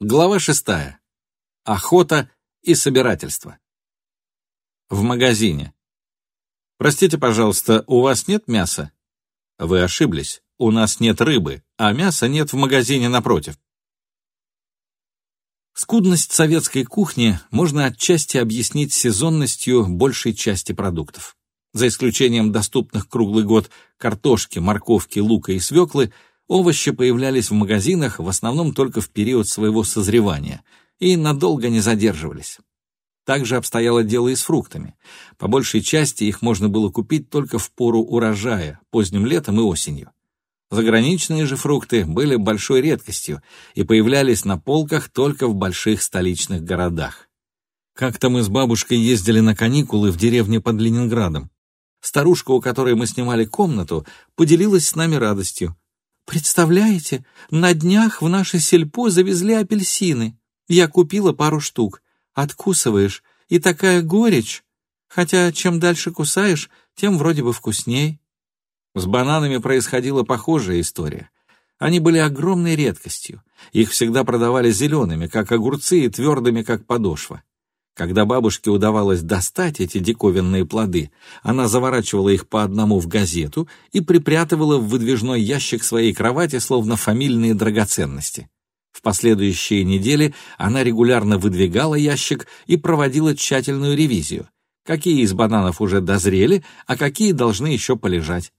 Глава шестая. Охота и собирательство. В магазине. Простите, пожалуйста, у вас нет мяса? Вы ошиблись. У нас нет рыбы, а мяса нет в магазине напротив. Скудность советской кухни можно отчасти объяснить сезонностью большей части продуктов. За исключением доступных круглый год картошки, морковки, лука и свеклы – Овощи появлялись в магазинах в основном только в период своего созревания и надолго не задерживались. Также обстояло дело и с фруктами. По большей части их можно было купить только в пору урожая, поздним летом и осенью. Заграничные же фрукты были большой редкостью и появлялись на полках только в больших столичных городах. Как-то мы с бабушкой ездили на каникулы в деревне под Ленинградом. Старушка, у которой мы снимали комнату, поделилась с нами радостью. Представляете, на днях в наше сельпо завезли апельсины. Я купила пару штук. Откусываешь, и такая горечь. Хотя чем дальше кусаешь, тем вроде бы вкусней. С бананами происходила похожая история. Они были огромной редкостью. Их всегда продавали зелеными, как огурцы, и твердыми, как подошва. Когда бабушке удавалось достать эти диковинные плоды, она заворачивала их по одному в газету и припрятывала в выдвижной ящик своей кровати, словно фамильные драгоценности. В последующие недели она регулярно выдвигала ящик и проводила тщательную ревизию. Какие из бананов уже дозрели, а какие должны еще полежать.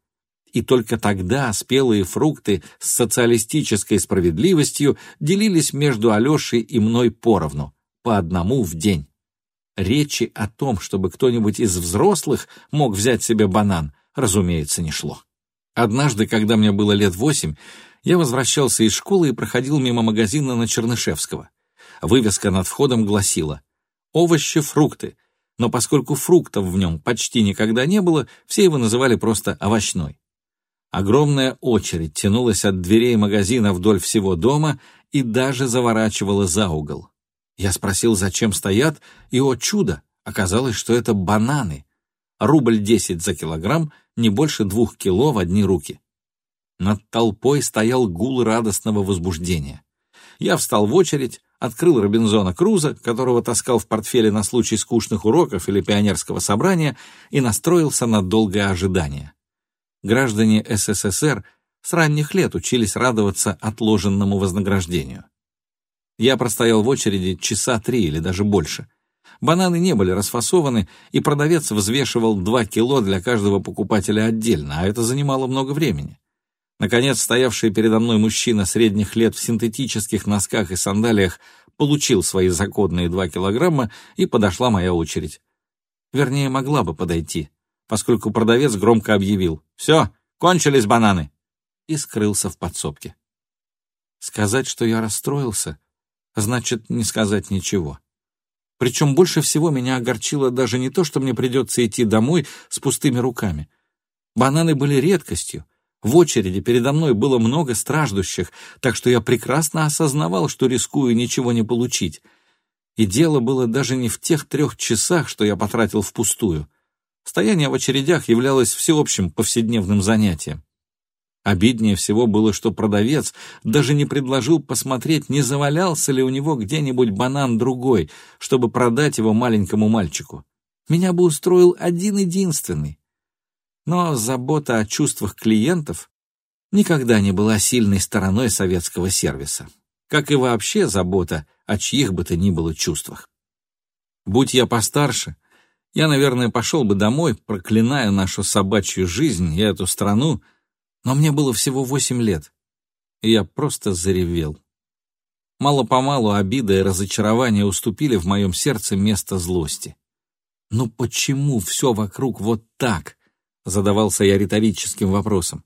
И только тогда спелые фрукты с социалистической справедливостью делились между Алешей и мной поровну, по одному в день. Речи о том, чтобы кто-нибудь из взрослых мог взять себе банан, разумеется, не шло. Однажды, когда мне было лет восемь, я возвращался из школы и проходил мимо магазина на Чернышевского. Вывеска над входом гласила «Овощи, фрукты», но поскольку фруктов в нем почти никогда не было, все его называли просто овощной. Огромная очередь тянулась от дверей магазина вдоль всего дома и даже заворачивала за угол. Я спросил, зачем стоят, и, о чудо, оказалось, что это бананы. Рубль десять за килограмм, не больше двух кило в одни руки. Над толпой стоял гул радостного возбуждения. Я встал в очередь, открыл Робинзона Круза, которого таскал в портфеле на случай скучных уроков или пионерского собрания, и настроился на долгое ожидание. Граждане СССР с ранних лет учились радоваться отложенному вознаграждению. Я простоял в очереди часа три или даже больше. Бананы не были расфасованы, и продавец взвешивал два кило для каждого покупателя отдельно, а это занимало много времени. Наконец, стоявший передо мной мужчина средних лет в синтетических носках и сандалиях получил свои законные два килограмма, и подошла моя очередь. Вернее, могла бы подойти, поскольку продавец громко объявил «Все, кончились бананы!» и скрылся в подсобке. Сказать, что я расстроился — значит не сказать ничего. Причем больше всего меня огорчило даже не то, что мне придется идти домой с пустыми руками. Бананы были редкостью. В очереди передо мной было много страждущих, так что я прекрасно осознавал, что рискую ничего не получить. И дело было даже не в тех трех часах, что я потратил впустую. Стояние в очередях являлось всеобщим повседневным занятием. Обиднее всего было, что продавец даже не предложил посмотреть, не завалялся ли у него где-нибудь банан другой, чтобы продать его маленькому мальчику. Меня бы устроил один-единственный. Но забота о чувствах клиентов никогда не была сильной стороной советского сервиса, как и вообще забота о чьих бы то ни было чувствах. Будь я постарше, я, наверное, пошел бы домой, проклиная нашу собачью жизнь и эту страну, но мне было всего восемь лет, и я просто заревел. Мало-помалу обида и разочарование уступили в моем сердце место злости. «Ну почему все вокруг вот так?» — задавался я риторическим вопросом.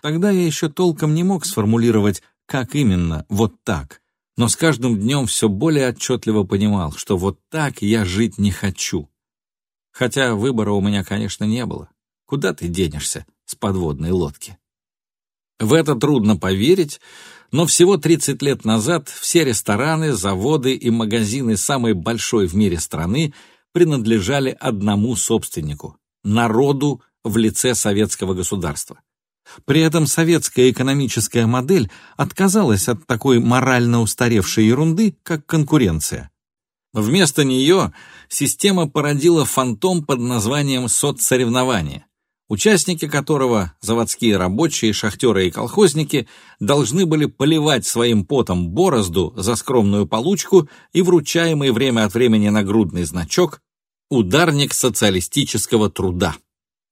Тогда я еще толком не мог сформулировать, как именно «вот так», но с каждым днем все более отчетливо понимал, что вот так я жить не хочу. Хотя выбора у меня, конечно, не было. Куда ты денешься? С подводной лодки. В это трудно поверить, но всего 30 лет назад все рестораны, заводы и магазины самой большой в мире страны принадлежали одному собственнику – народу в лице советского государства. При этом советская экономическая модель отказалась от такой морально устаревшей ерунды, как конкуренция. Вместо нее система породила фантом под названием соцсоревнования, участники которого, заводские рабочие, шахтеры и колхозники, должны были поливать своим потом борозду за скромную получку и вручаемый время от времени нагрудный значок «Ударник социалистического труда».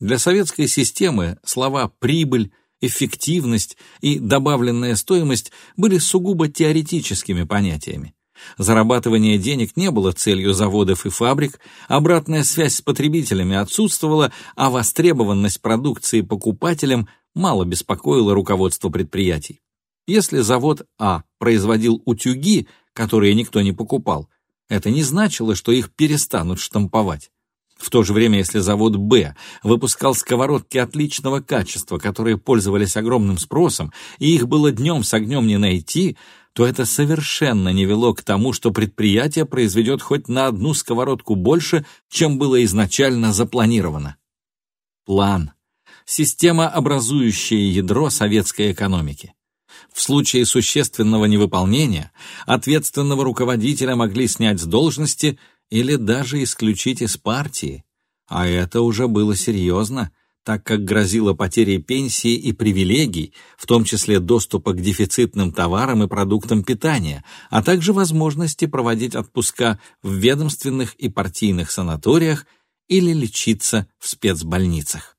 Для советской системы слова «прибыль», «эффективность» и «добавленная стоимость» были сугубо теоретическими понятиями. Зарабатывание денег не было целью заводов и фабрик, обратная связь с потребителями отсутствовала, а востребованность продукции покупателям мало беспокоила руководство предприятий. Если завод А производил утюги, которые никто не покупал, это не значило, что их перестанут штамповать. В то же время, если завод «Б» выпускал сковородки отличного качества, которые пользовались огромным спросом, и их было днем с огнем не найти, то это совершенно не вело к тому, что предприятие произведет хоть на одну сковородку больше, чем было изначально запланировано. План. Система, образующая ядро советской экономики. В случае существенного невыполнения ответственного руководителя могли снять с должности или даже исключить из партии. А это уже было серьезно, так как грозило потерей пенсии и привилегий, в том числе доступа к дефицитным товарам и продуктам питания, а также возможности проводить отпуска в ведомственных и партийных санаториях или лечиться в спецбольницах.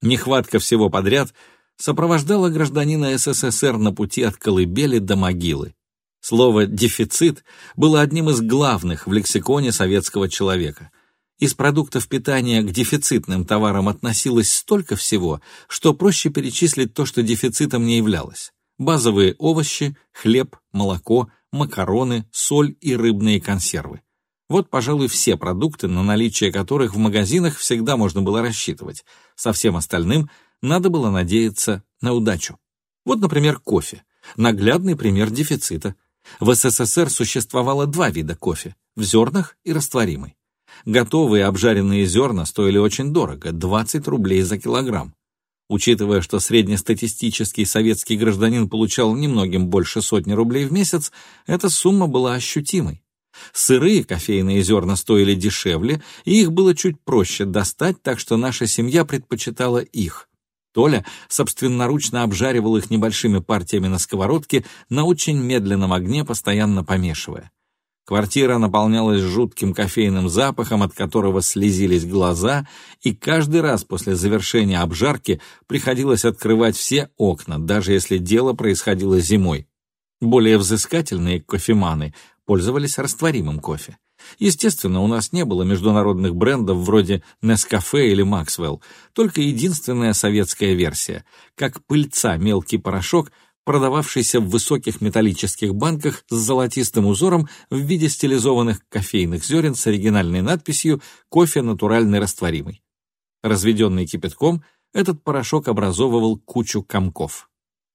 Нехватка всего подряд сопровождала гражданина СССР на пути от колыбели до могилы. Слово «дефицит» было одним из главных в лексиконе советского человека – из продуктов питания к дефицитным товарам относилось столько всего, что проще перечислить то, что дефицитом не являлось. Базовые овощи, хлеб, молоко, макароны, соль и рыбные консервы. Вот, пожалуй, все продукты, на наличие которых в магазинах всегда можно было рассчитывать. Со всем остальным надо было надеяться на удачу. Вот, например, кофе. Наглядный пример дефицита. В СССР существовало два вида кофе – в зернах и растворимый. Готовые обжаренные зерна стоили очень дорого – 20 рублей за килограмм. Учитывая, что среднестатистический советский гражданин получал немногим больше сотни рублей в месяц, эта сумма была ощутимой. Сырые кофейные зерна стоили дешевле, и их было чуть проще достать, так что наша семья предпочитала их. Толя собственноручно обжаривал их небольшими партиями на сковородке на очень медленном огне, постоянно помешивая. Квартира наполнялась жутким кофейным запахом, от которого слезились глаза, и каждый раз после завершения обжарки приходилось открывать все окна, даже если дело происходило зимой. Более взыскательные кофеманы пользовались растворимым кофе. Естественно, у нас не было международных брендов вроде Nescafe или Maxwell, только единственная советская версия. Как пыльца мелкий порошок продававшийся в высоких металлических банках с золотистым узором в виде стилизованных кофейных зерен с оригинальной надписью «Кофе натуральный растворимый». Разведенный кипятком, этот порошок образовывал кучу комков.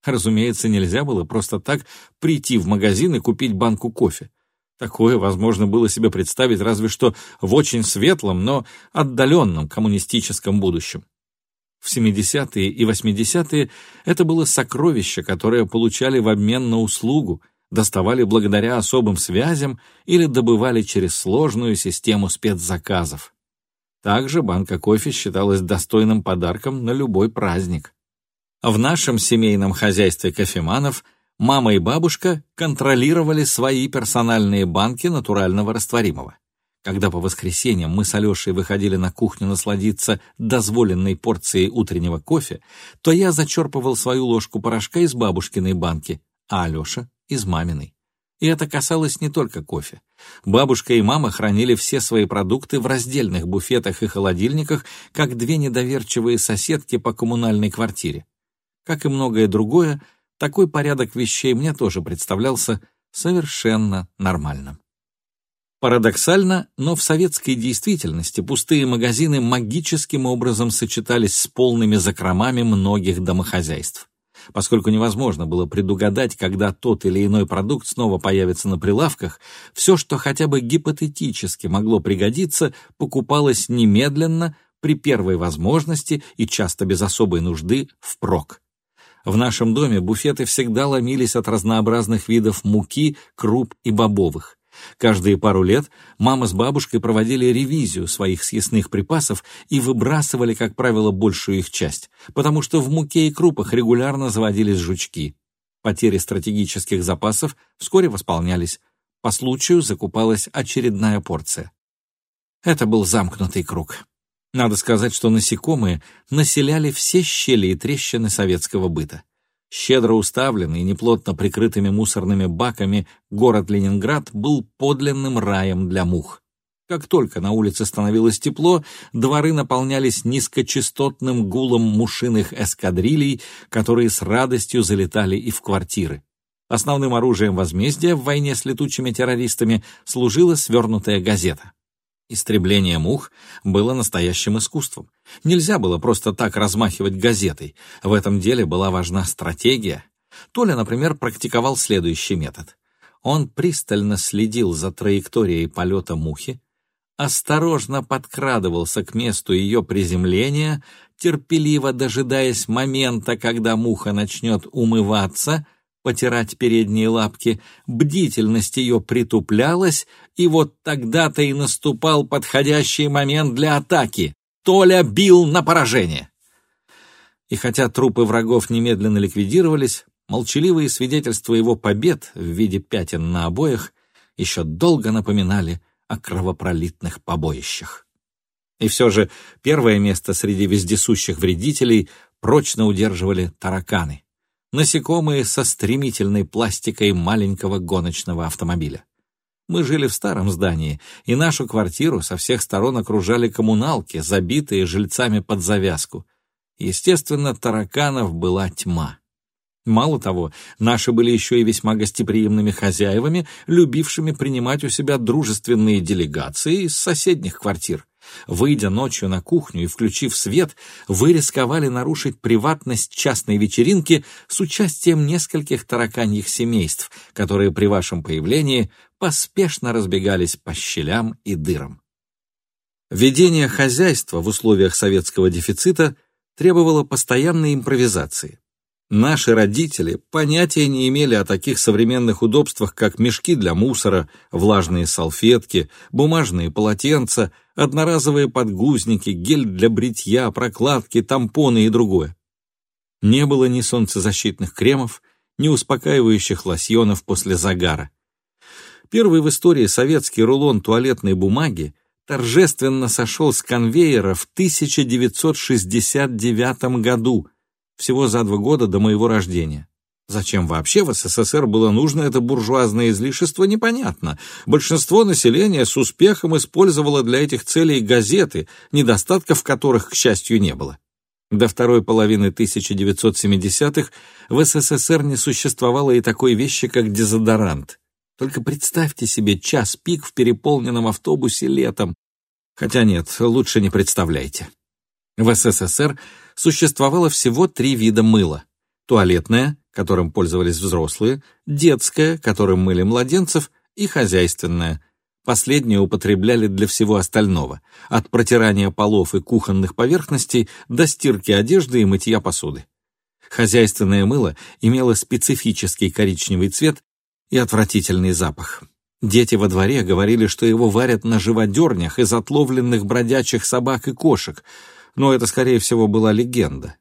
Разумеется, нельзя было просто так прийти в магазин и купить банку кофе. Такое возможно было себе представить разве что в очень светлом, но отдаленном коммунистическом будущем. В 70-е и 80-е это было сокровище, которое получали в обмен на услугу, доставали благодаря особым связям или добывали через сложную систему спецзаказов. Также банка кофе считалась достойным подарком на любой праздник. В нашем семейном хозяйстве кофеманов мама и бабушка контролировали свои персональные банки натурального растворимого. Когда по воскресеньям мы с Алешей выходили на кухню насладиться дозволенной порцией утреннего кофе, то я зачерпывал свою ложку порошка из бабушкиной банки, а Алеша — из маминой. И это касалось не только кофе. Бабушка и мама хранили все свои продукты в раздельных буфетах и холодильниках, как две недоверчивые соседки по коммунальной квартире. Как и многое другое, такой порядок вещей мне тоже представлялся совершенно нормальным. Парадоксально, но в советской действительности пустые магазины магическим образом сочетались с полными закромами многих домохозяйств. Поскольку невозможно было предугадать, когда тот или иной продукт снова появится на прилавках, все, что хотя бы гипотетически могло пригодиться, покупалось немедленно, при первой возможности и часто без особой нужды впрок. В нашем доме буфеты всегда ломились от разнообразных видов муки, круп и бобовых. Каждые пару лет мама с бабушкой проводили ревизию своих съестных припасов и выбрасывали, как правило, большую их часть, потому что в муке и крупах регулярно заводились жучки. Потери стратегических запасов вскоре восполнялись. По случаю закупалась очередная порция. Это был замкнутый круг. Надо сказать, что насекомые населяли все щели и трещины советского быта. Щедро уставленный неплотно прикрытыми мусорными баками город Ленинград был подлинным раем для мух. Как только на улице становилось тепло, дворы наполнялись низкочастотным гулом мушиных эскадрилей, которые с радостью залетали и в квартиры. Основным оружием возмездия в войне с летучими террористами служила свернутая газета. Истребление мух было настоящим искусством. Нельзя было просто так размахивать газетой. В этом деле была важна стратегия. Толя, например, практиковал следующий метод. Он пристально следил за траекторией полета мухи, осторожно подкрадывался к месту ее приземления, терпеливо дожидаясь момента, когда муха начнет умываться — потирать передние лапки, бдительность ее притуплялась, и вот тогда-то и наступал подходящий момент для атаки. Толя бил на поражение. И хотя трупы врагов немедленно ликвидировались, молчаливые свидетельства его побед в виде пятен на обоях еще долго напоминали о кровопролитных побоищах. И все же первое место среди вездесущих вредителей прочно удерживали тараканы насекомые со стремительной пластикой маленького гоночного автомобиля. Мы жили в старом здании, и нашу квартиру со всех сторон окружали коммуналки, забитые жильцами под завязку. Естественно, тараканов была тьма. Мало того, наши были еще и весьма гостеприимными хозяевами, любившими принимать у себя дружественные делегации из соседних квартир. Выйдя ночью на кухню и включив свет, вы рисковали нарушить приватность частной вечеринки с участием нескольких тараканьих семейств, которые при вашем появлении поспешно разбегались по щелям и дырам. Ведение хозяйства в условиях советского дефицита требовало постоянной импровизации. Наши родители понятия не имели о таких современных удобствах, как мешки для мусора, влажные салфетки, бумажные полотенца, одноразовые подгузники, гель для бритья, прокладки, тампоны и другое. Не было ни солнцезащитных кремов, ни успокаивающих лосьонов после загара. Первый в истории советский рулон туалетной бумаги торжественно сошел с конвейера в 1969 году – всего за два года до моего рождения. Зачем вообще в СССР было нужно это буржуазное излишество, непонятно. Большинство населения с успехом использовало для этих целей газеты, недостатков которых, к счастью, не было. До второй половины 1970-х в СССР не существовало и такой вещи, как дезодорант. Только представьте себе час пик в переполненном автобусе летом. Хотя нет, лучше не представляйте. В СССР существовало всего три вида мыла. Туалетное, которым пользовались взрослые, детское, которым мыли младенцев, и хозяйственное. Последнее употребляли для всего остального, от протирания полов и кухонных поверхностей до стирки одежды и мытья посуды. Хозяйственное мыло имело специфический коричневый цвет и отвратительный запах. Дети во дворе говорили, что его варят на живодернях из отловленных бродячих собак и кошек — но это, скорее всего, была легенда.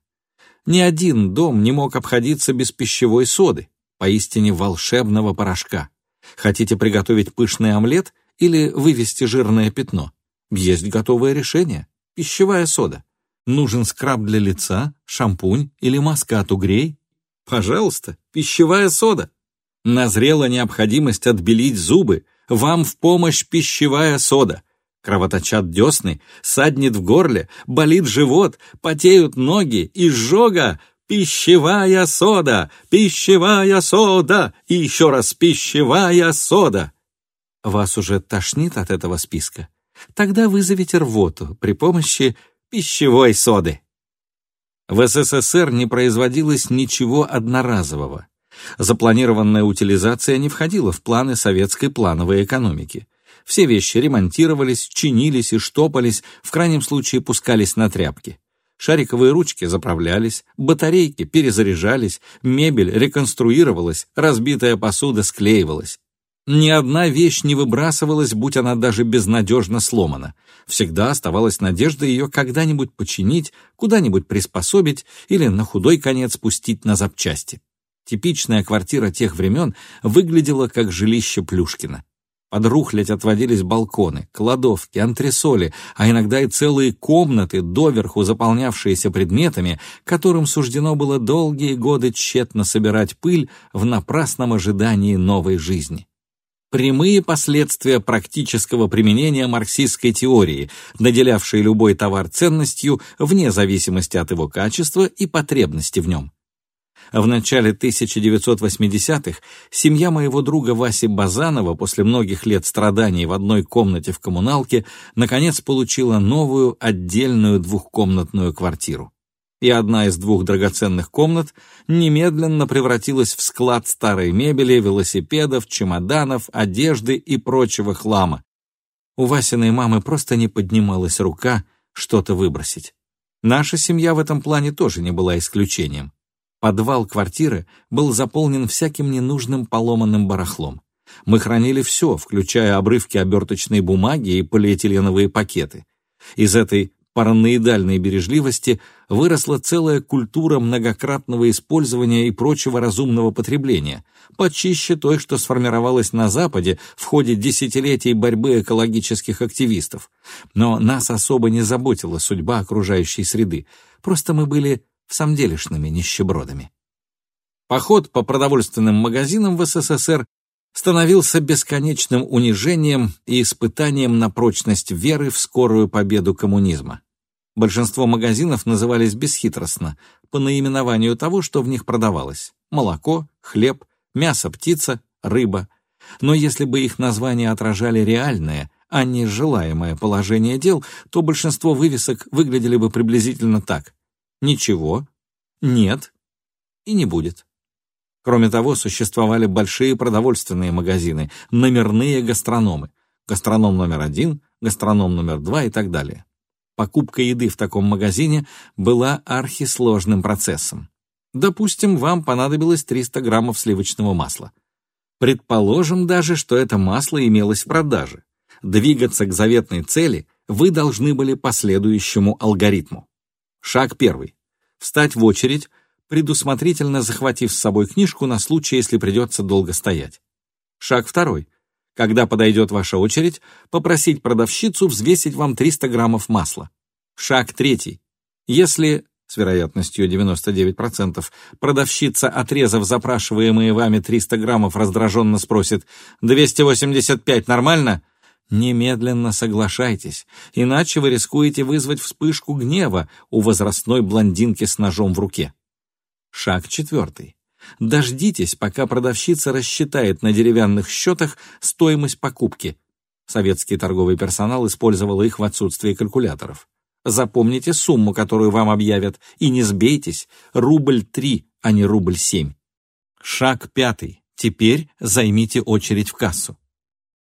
Ни один дом не мог обходиться без пищевой соды, поистине волшебного порошка. Хотите приготовить пышный омлет или вывести жирное пятно? Есть готовое решение – пищевая сода. Нужен скраб для лица, шампунь или маска от угрей? Пожалуйста, пищевая сода. Назрела необходимость отбелить зубы, вам в помощь пищевая сода. Кровоточат десны, саднет в горле, болит живот, потеют ноги, изжога. Пищевая сода, пищевая сода и еще раз пищевая сода. Вас уже тошнит от этого списка? Тогда вызовите рвоту при помощи пищевой соды. В СССР не производилось ничего одноразового. Запланированная утилизация не входила в планы советской плановой экономики. Все вещи ремонтировались, чинились и штопались, в крайнем случае пускались на тряпки. Шариковые ручки заправлялись, батарейки перезаряжались, мебель реконструировалась, разбитая посуда склеивалась. Ни одна вещь не выбрасывалась, будь она даже безнадежно сломана. Всегда оставалась надежда ее когда-нибудь починить, куда-нибудь приспособить или на худой конец пустить на запчасти. Типичная квартира тех времен выглядела как жилище Плюшкина. Под рухлядь отводились балконы, кладовки, антресоли, а иногда и целые комнаты, доверху заполнявшиеся предметами, которым суждено было долгие годы тщетно собирать пыль в напрасном ожидании новой жизни. Прямые последствия практического применения марксистской теории, наделявшей любой товар ценностью вне зависимости от его качества и потребности в нем. В начале 1980-х семья моего друга Васи Базанова после многих лет страданий в одной комнате в коммуналке наконец получила новую отдельную двухкомнатную квартиру. И одна из двух драгоценных комнат немедленно превратилась в склад старой мебели, велосипедов, чемоданов, одежды и прочего хлама. У Васиной мамы просто не поднималась рука что-то выбросить. Наша семья в этом плане тоже не была исключением. Подвал квартиры был заполнен всяким ненужным поломанным барахлом. Мы хранили все, включая обрывки оберточной бумаги и полиэтиленовые пакеты. Из этой параноидальной бережливости выросла целая культура многократного использования и прочего разумного потребления, почище той, что сформировалась на Западе в ходе десятилетий борьбы экологических активистов. Но нас особо не заботила судьба окружающей среды, просто мы были в самделишными нищебродами. Поход по продовольственным магазинам в СССР становился бесконечным унижением и испытанием на прочность веры в скорую победу коммунизма. Большинство магазинов назывались бесхитростно, по наименованию того, что в них продавалось – молоко, хлеб, мясо, птица, рыба. Но если бы их названия отражали реальное, а не желаемое положение дел, то большинство вывесок выглядели бы приблизительно так ничего, нет и не будет. Кроме того, существовали большие продовольственные магазины, номерные гастрономы, гастроном номер один, гастроном номер два и так далее. Покупка еды в таком магазине была архисложным процессом. Допустим, вам понадобилось 300 граммов сливочного масла. Предположим даже, что это масло имелось в продаже. Двигаться к заветной цели вы должны были по следующему алгоритму. Шаг первый. Встать в очередь, предусмотрительно захватив с собой книжку на случай, если придется долго стоять. Шаг второй. Когда подойдет ваша очередь, попросить продавщицу взвесить вам 300 граммов масла. Шаг третий. Если, с вероятностью 99%, продавщица, отрезав запрашиваемые вами 300 граммов, раздраженно спросит «285 нормально?», Немедленно соглашайтесь, иначе вы рискуете вызвать вспышку гнева у возрастной блондинки с ножом в руке. Шаг четвертый. Дождитесь, пока продавщица рассчитает на деревянных счетах стоимость покупки. Советский торговый персонал использовал их в отсутствии калькуляторов. Запомните сумму, которую вам объявят, и не сбейтесь, рубль три, а не рубль семь. Шаг пятый. Теперь займите очередь в кассу.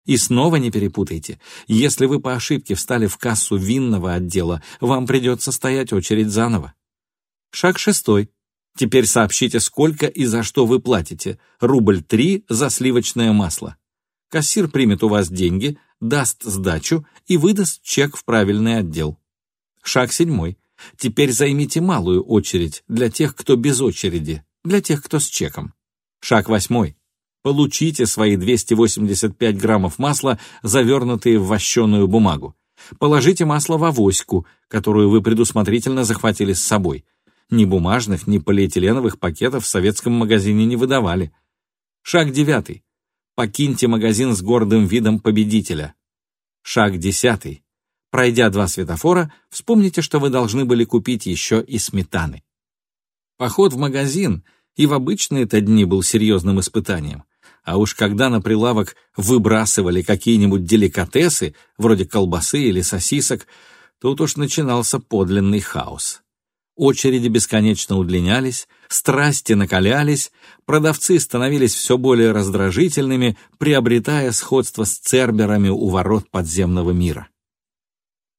И снова не перепутайте. Если вы по ошибке встали в кассу винного отдела, вам придется стоять очередь заново. Шаг шестой. Теперь сообщите, сколько и за что вы платите. Рубль три за сливочное масло. Кассир примет у вас деньги, даст сдачу и выдаст чек в правильный отдел. Шаг седьмой. Теперь займите малую очередь для тех, кто без очереди, для тех, кто с чеком. Шаг восьмой. Получите свои 285 граммов масла, завернутые в вощеную бумагу. Положите масло в авоську, которую вы предусмотрительно захватили с собой. Ни бумажных, ни полиэтиленовых пакетов в советском магазине не выдавали. Шаг девятый. Покиньте магазин с гордым видом победителя. Шаг десятый. Пройдя два светофора, вспомните, что вы должны были купить еще и сметаны. Поход в магазин и в обычные-то дни был серьезным испытанием. А уж когда на прилавок выбрасывали какие-нибудь деликатесы, вроде колбасы или сосисок, тут уж начинался подлинный хаос. Очереди бесконечно удлинялись, страсти накалялись, продавцы становились все более раздражительными, приобретая сходство с церберами у ворот подземного мира.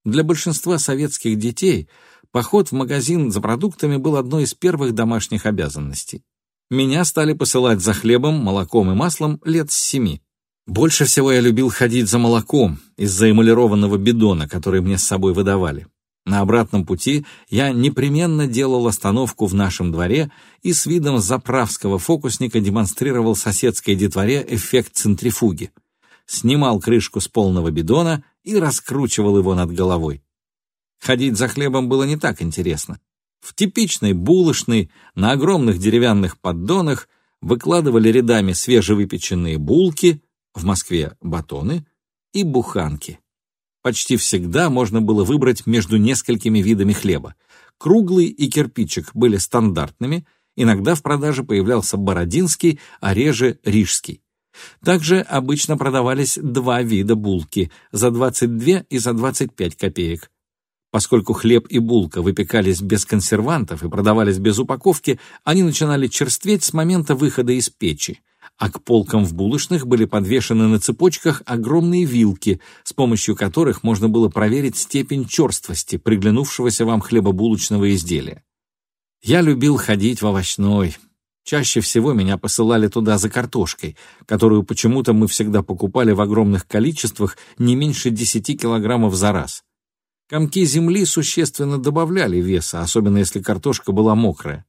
Для большинства советских детей поход в магазин за продуктами был одной из первых домашних обязанностей. Меня стали посылать за хлебом, молоком и маслом лет с семи. Больше всего я любил ходить за молоком из-за эмалированного бидона, который мне с собой выдавали. На обратном пути я непременно делал остановку в нашем дворе и с видом заправского фокусника демонстрировал соседской детворе эффект центрифуги. Снимал крышку с полного бидона и раскручивал его над головой. Ходить за хлебом было не так интересно. В типичной булочной на огромных деревянных поддонах выкладывали рядами свежевыпеченные булки, в Москве батоны и буханки. Почти всегда можно было выбрать между несколькими видами хлеба. Круглый и кирпичик были стандартными, иногда в продаже появлялся бородинский, а реже рижский. Также обычно продавались два вида булки за 22 и за 25 копеек. Поскольку хлеб и булка выпекались без консервантов и продавались без упаковки, они начинали черстветь с момента выхода из печи а к полкам в булочных были подвешены на цепочках огромные вилки, с помощью которых можно было проверить степень черствости приглянувшегося вам хлебобулочного изделия. Я любил ходить в овощной. Чаще всего меня посылали туда за картошкой, которую почему-то мы всегда покупали в огромных количествах, не меньше 10 килограммов за раз. Комки земли существенно добавляли веса, особенно если картошка была мокрая.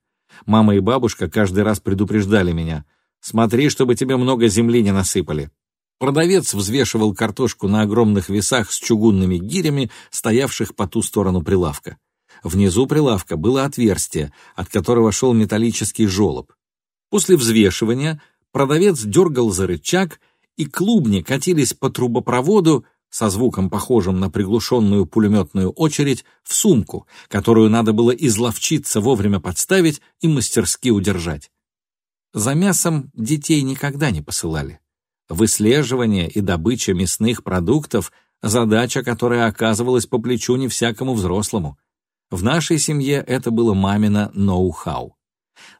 Мама и бабушка каждый раз предупреждали меня — Смотри, чтобы тебе много земли не насыпали. Продавец взвешивал картошку на огромных весах с чугунными гирями, стоявших по ту сторону прилавка. Внизу прилавка было отверстие, от которого шел металлический желоб. После взвешивания продавец дергал за рычаг, и клубни катились по трубопроводу со звуком, похожим на приглушенную пулеметную очередь, в сумку, которую надо было изловчиться вовремя подставить и мастерски удержать. За мясом детей никогда не посылали. Выслеживание и добыча мясных продуктов – задача, которая оказывалась по плечу не всякому взрослому. В нашей семье это было мамино ноу-хау.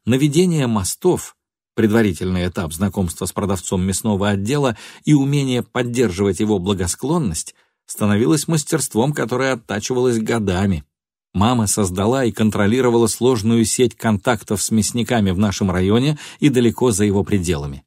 Наведение мостов – предварительный этап знакомства с продавцом мясного отдела и умение поддерживать его благосклонность – становилось мастерством, которое оттачивалось годами. Мама создала и контролировала сложную сеть контактов с мясниками в нашем районе и далеко за его пределами.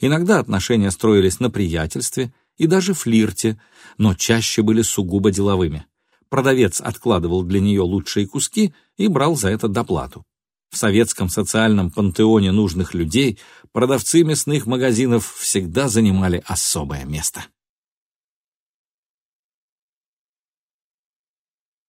Иногда отношения строились на приятельстве и даже флирте, но чаще были сугубо деловыми. Продавец откладывал для нее лучшие куски и брал за это доплату. В советском социальном пантеоне нужных людей продавцы мясных магазинов всегда занимали особое место.